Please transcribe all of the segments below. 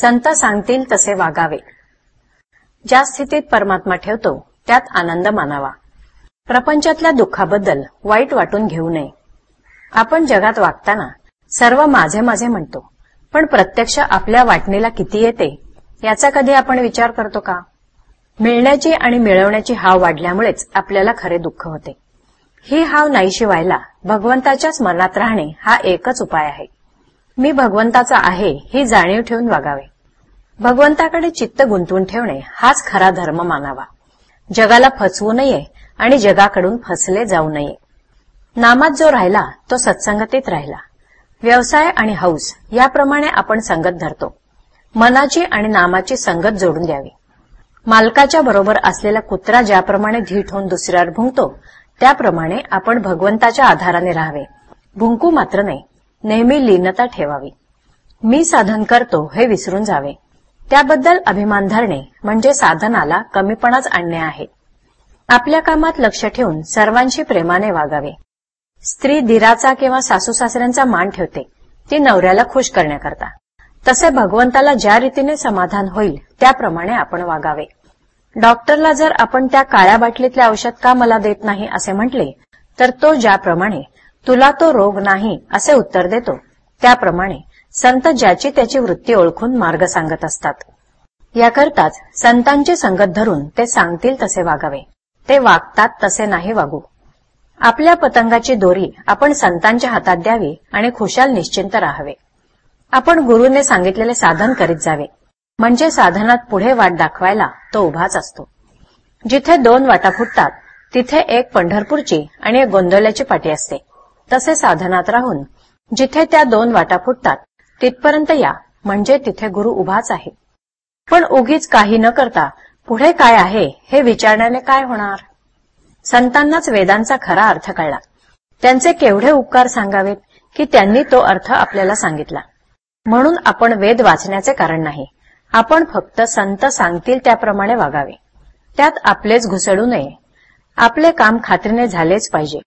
संत सांगतील तसे वागावे. ज्या स्थितीत परमात्मा ठेवतो त्यात आनंद मानावा. प्रपंचातल्या दुःखाबद्दल वाईट वाटून घेऊ नये. आपण जगात वागताना सर्व माझे माझे म्हणतो पण प्रत्यक्ष आपल्या वाटणीला किती येते याचा कधी आपण विचार करतो का? मिळण्याची आणि मिळवण्याची हाव वाढल्यामुळेच आपल्याला खरे दुःख होते. ही हाव नाहीशी व्हायला भगवंताच्याच मनात राहणे हा एकच उपाय आहे. मी भगवंताचा आहे ही जाणीव ठेवून वागावे. भगवंताकडे चित्त गुंतवून ठेवणे हाच खरा धर्म मानावा. जगाला फसवू नये आणि जगाकडून फसले जाऊ नये. नामात जो राहिला तो सत्संगतीत राहिला. व्यवसाय आणि हौस याप्रमाणे आपण संगत धरतो. मनाची आणि नामाची संगत जोडून द्यावी. मालकाच्या बरोबर असलेला कुत्रा ज्याप्रमाणे धीट होऊन दुसऱ्यावर भुंकतो त्याप्रमाणे आपण भगवंताच्या आधाराने राहावे. भुंकू मात्र नाही नेहमी लीनता ठेवावी. मी साधन करतो हे विसरून जावे. त्याबद्दल अभिमान धरणे म्हणजे साधनाला कमीपणाच आणणे आहे. आपल्या कामात लक्ष ठेवून सर्वांशी प्रेमाने वागावे. स्त्री दिराचा किंवा सासू सासऱ्यांचा मान ठेवते. ती नवऱ्याला खुश करण्याकरता. तसे भगवंताला ज्या रीतीने समाधान होईल त्याप्रमाणे आपण वागावे. डॉक्टरला जर आपण त्या काळ्या बाटलीतले औषध का मला देत नाही असे म्हटले तर तो ज्याप्रमाणे तुला तो रोग नाही असे उत्तर देतो. त्याप्रमाणे संत ज्याची त्याची वृत्ती ओळखून मार्ग सांगत असतात. याकरताच संतांची संगत धरून ते सांगतील तसे वागावे. ते वागतात तसे नाही वागू. आपल्या पतंगाची दोरी आपण संतांच्या हातात द्यावी आणि खुशाल निश्चिंत राहावे. आपण गुरुने सांगितलेले साधन करीत जावे. म्हणजे साधनात पुढे वाट दाखवायला तो उभाच असतो. जिथे दोन वाटा फुटतात तिथे एक पंढरपूरची आणि एक गोंदवल्याची पाटी असते. तसे साधनात राहून जिथे त्या दोन वाटा फुटतात तिथपर्यंत या म्हणजे तिथे गुरु उभाच आहे. पण उगीच काही न करता पुढे काय आहे हे विचारण्याने काय होणार? संतांनाच वेदांचा खरा अर्थ कळला. त्यांचे केवढे उपकार सांगावेत की त्यांनी तो अर्थ आपल्याला सांगितला. म्हणून आपण वेद वाचण्याचे कारण नाही. आपण फक्त संत सांगतील त्याप्रमाणे वागावे. त्यात आपलेच घुसळू नये. आपले काम खात्रीने झालेच पाहिजे.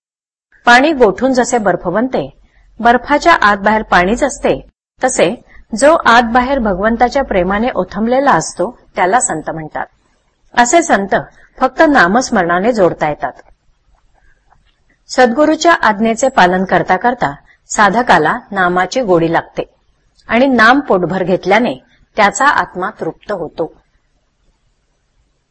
पाणी गोठून जसे बर्फ बनते बर्फाच्या आत बाहेर पाणीच असते तसे जो आत बाहेर भगवंताच्या प्रेमाने ओथंबलेला असतो त्याला संत म्हणतात. असे संत फक्त नामस्मरणाने जोडता येतात. सद्गुरूच्या आज्ञेचे पालन करता करता साधकाला नामाची गोडी लागते आणि नाम पोटभर घेतल्याने त्याचा आत्मा तृप्त होतो.